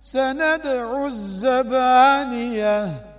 سندع الزبانية.